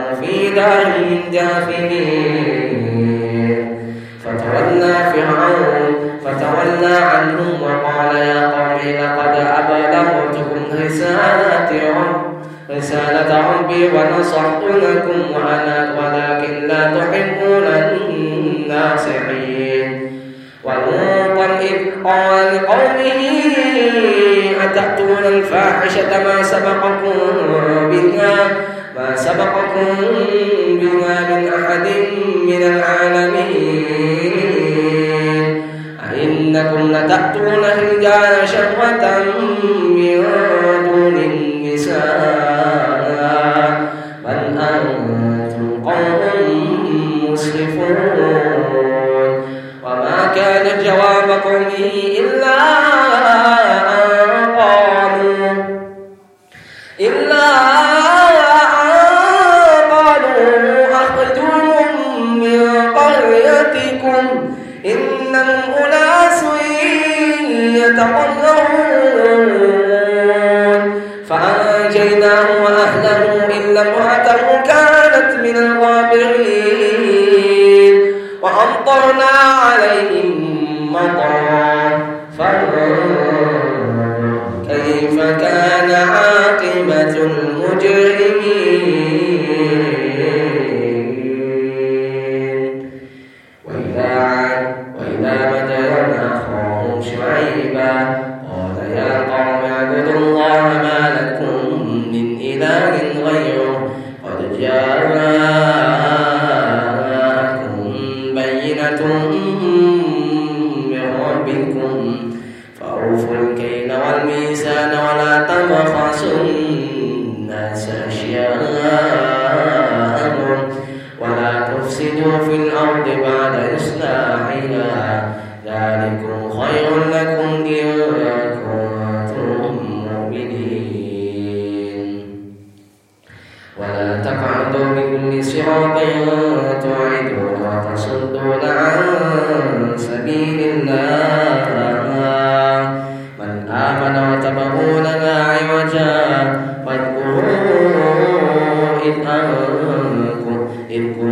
في دارهم جاثمين فتولى فرعون فتولى عنهم وقال يا قوم لقد أبلغتكم رسالة رب رسالة ربي ونصحت لكم وأنا ولكن لا تحبون الناصحين ولوطا إذ قال لقومه أتأتون الفاحشة ما سبقكم بها؟ سبقكم بها من أحد من العالمين. أئنكم لتأتون الرجال شهوة من دون النساء. بل أنتم قوم مسرفون. وما كان جواب قومه إلا وأوفوا الكيل والميزان ولا in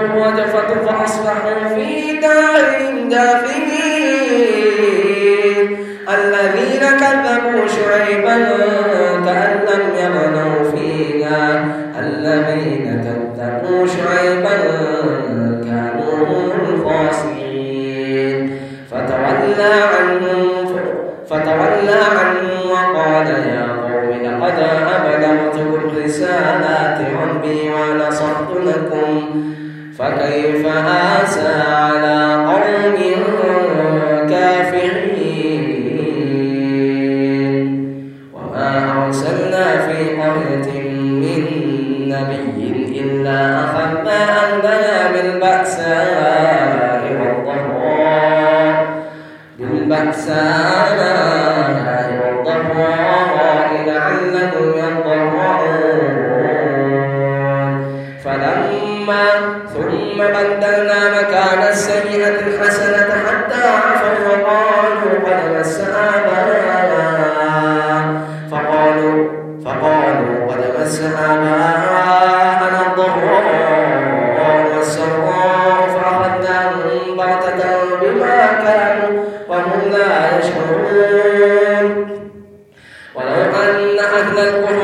الرجفة فأصبحوا في دار جاثمين الذين كذبوا شعيبا سعد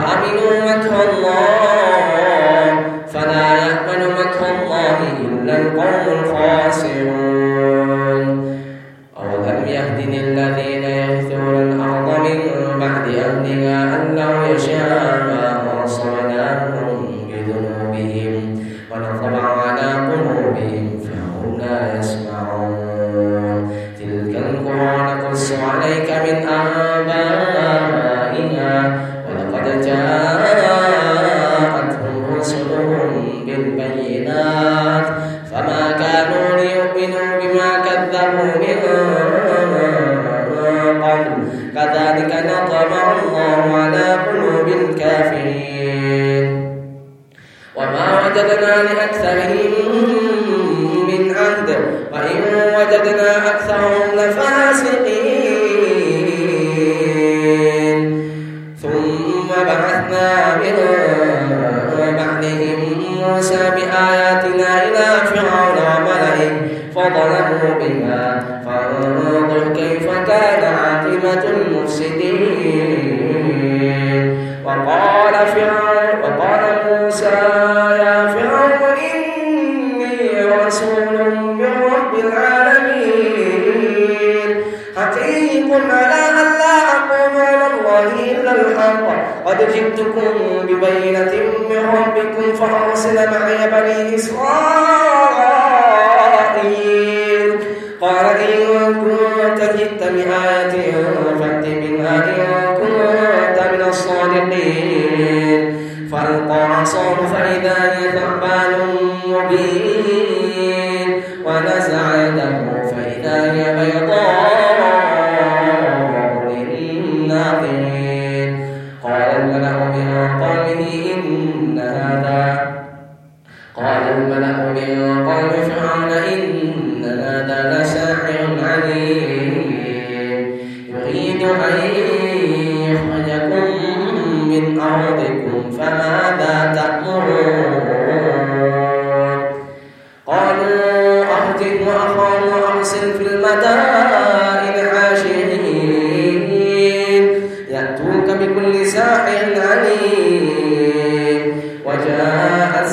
فأمنوا مكر الله كذبوا من قبل كذلك نطبع الله على قلوب الكافرين. وما وجدنا لأكثرهم من عهد وإن وجدنا أكثرهم لفاسقين. المفسدين. وقال فرعون وقال موسى يا فرعون إني رسول من رب العالمين. حقيق على أن لا أقوم على الله إلا الحق. قد جئتكم ببينة من ربكم فأرسل معي بني إسرائيل. قال إن كنت جئت بآية فأت منها كنت من الصادقين. فألقى عصاه فإذا هي ثعبان مبين.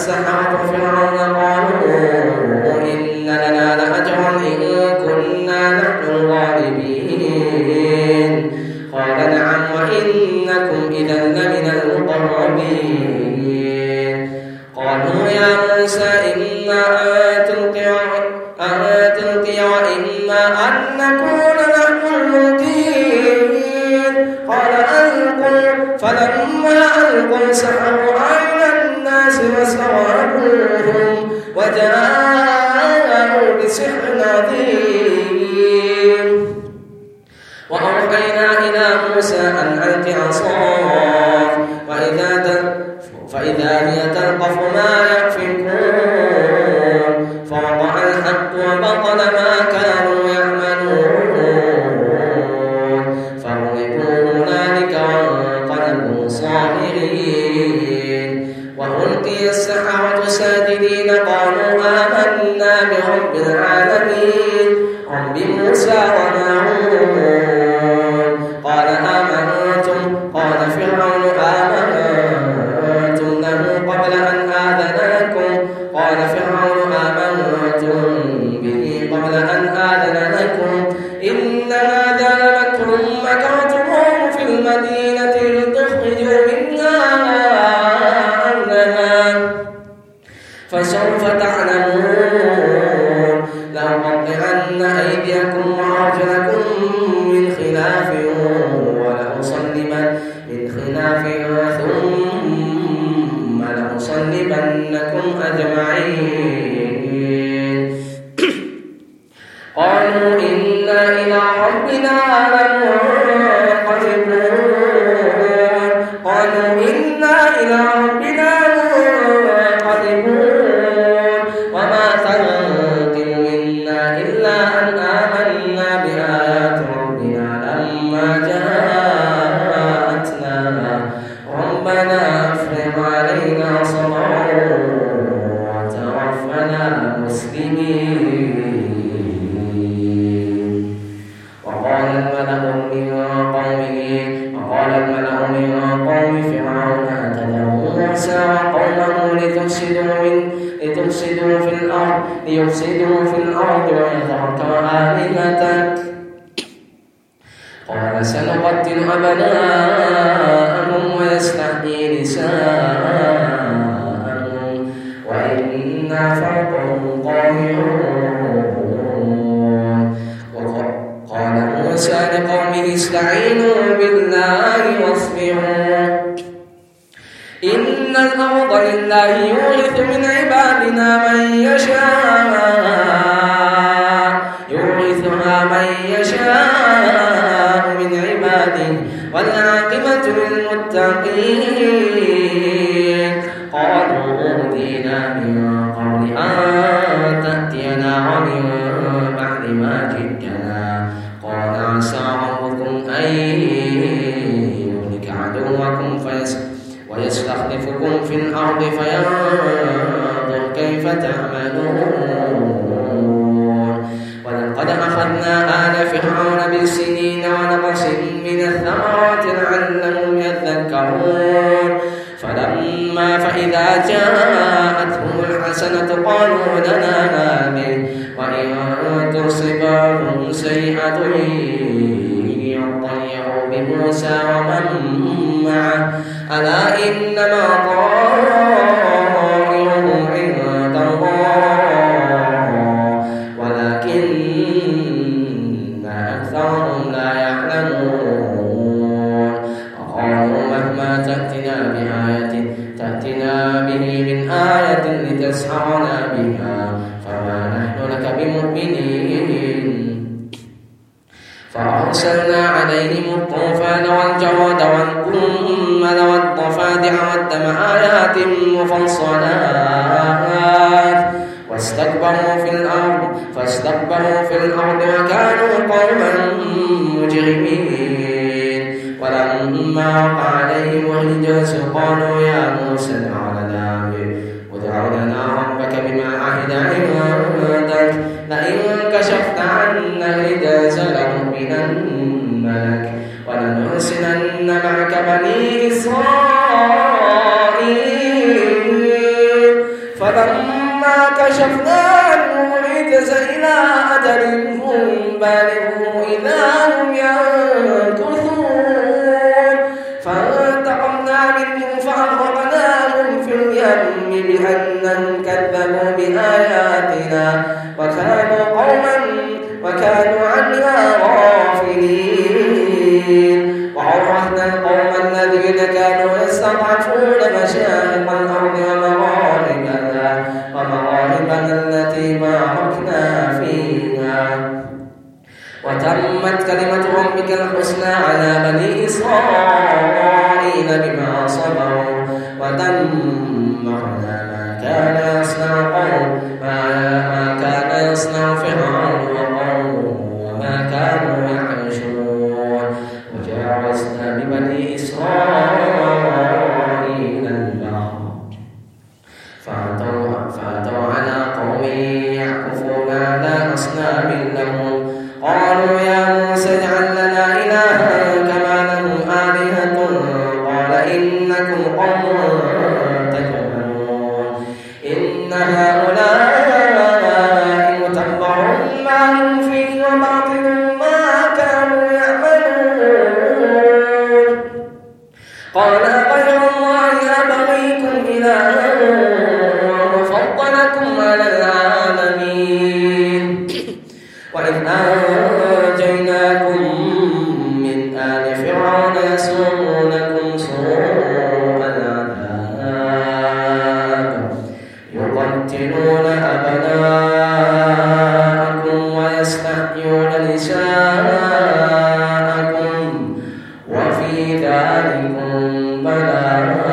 I'm not. الظالمين وأوحينا إلى موسى أن ألق عصاك فإذا هي تلقف ما يكفكون ربنا لمعلمون وقومه لتفسدوا من لتفسدوا في الأرض ليفسدوا في الأرض ويذرك وآلهتك قال سنقتل أبناءهم ويستحيي نساءهم وإنا فوقهم قاهرون. وقال موسى لقومه استعينوا بالله الأرض لله يورث من عبادنا من يشاء يورثها من يشاء من عباده والعاقبة للمتقين قالوا أوذينا من قبل أن تأتينا ومن بعد ما جئتنا قال عسى ربكم أن ويستخلفكم في الأرض فينظر كيف تعملون. ولقد أخذنا آل فرعون بالسنين ونقص من الثمرات لعلهم يذكرون. فلما فإذا جاءتهم الحسنة قالوا لنا هذه وإن تصبهم سيئة يطيروا بموسى ومن معه ألا إنما طائرهم عليهم الطوفان والجراد والقمل والضفادع والدم آيات مفصلات. واستكبروا في الأرض فاستكبروا في الأرض وكانوا قوما مجرمين. ولما وقع عليهم الرجس قالوا يا موسى ادع لنا ربك بما عهد عندك فلما كشفنا عنهم الرجس إلى أجل هم بالغوا إذا هم ينكثون. فانتقمنا منهم فأغرقناهم في اليم بأنهم كذبوا بآياتنا. وكانوا على بني إسرائيل بما صبروا ودمرنا ما كان يصنع قوم وفي ذلكم بلاء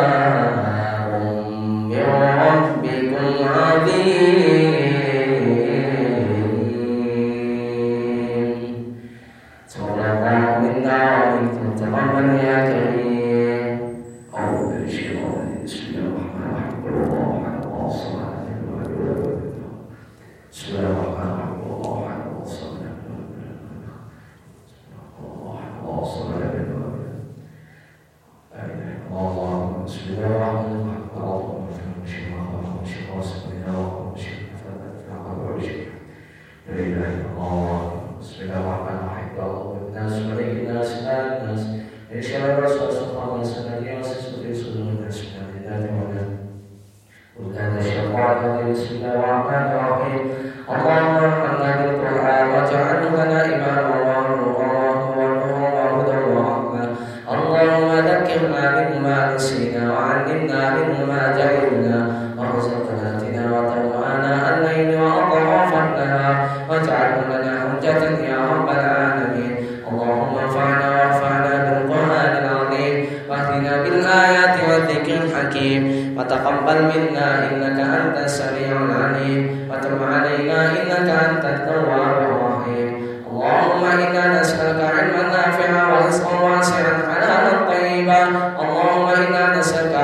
علينا بالآيات والذكر الحكيم. وتقبل منا إنك أنت السميع العليم. وتب علينا إنك أنت التواب الرحيم. اللهم إنا نسألك علما نافعا ورزقا واسعا حلالا طيبا. اللهم إنا نسألك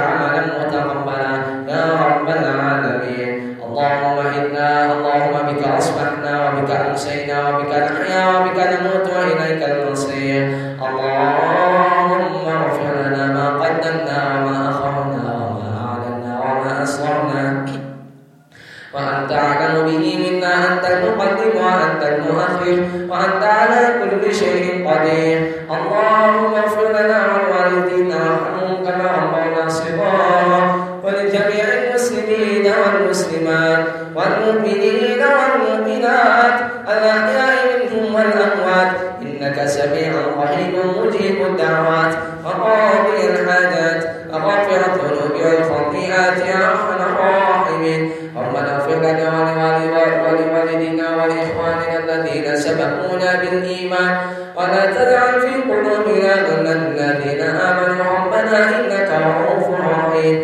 المؤخر وأنت على كل شيء قدير. اللهم اغفر لنا ولوالدينا وارحمهم كما ربونا صغارا. ولجميع المسلمين والمسلمات والمؤمنين والمؤمنات الأحياء منهم والأموات. إنك سميع رحيم مجيب الدعوات. وقاضي الحاجات سبقونا بالإيمان. ولا تجعل في قلوبنا غلا للذين آمنوا. ربنا إنك رؤوف رحيم.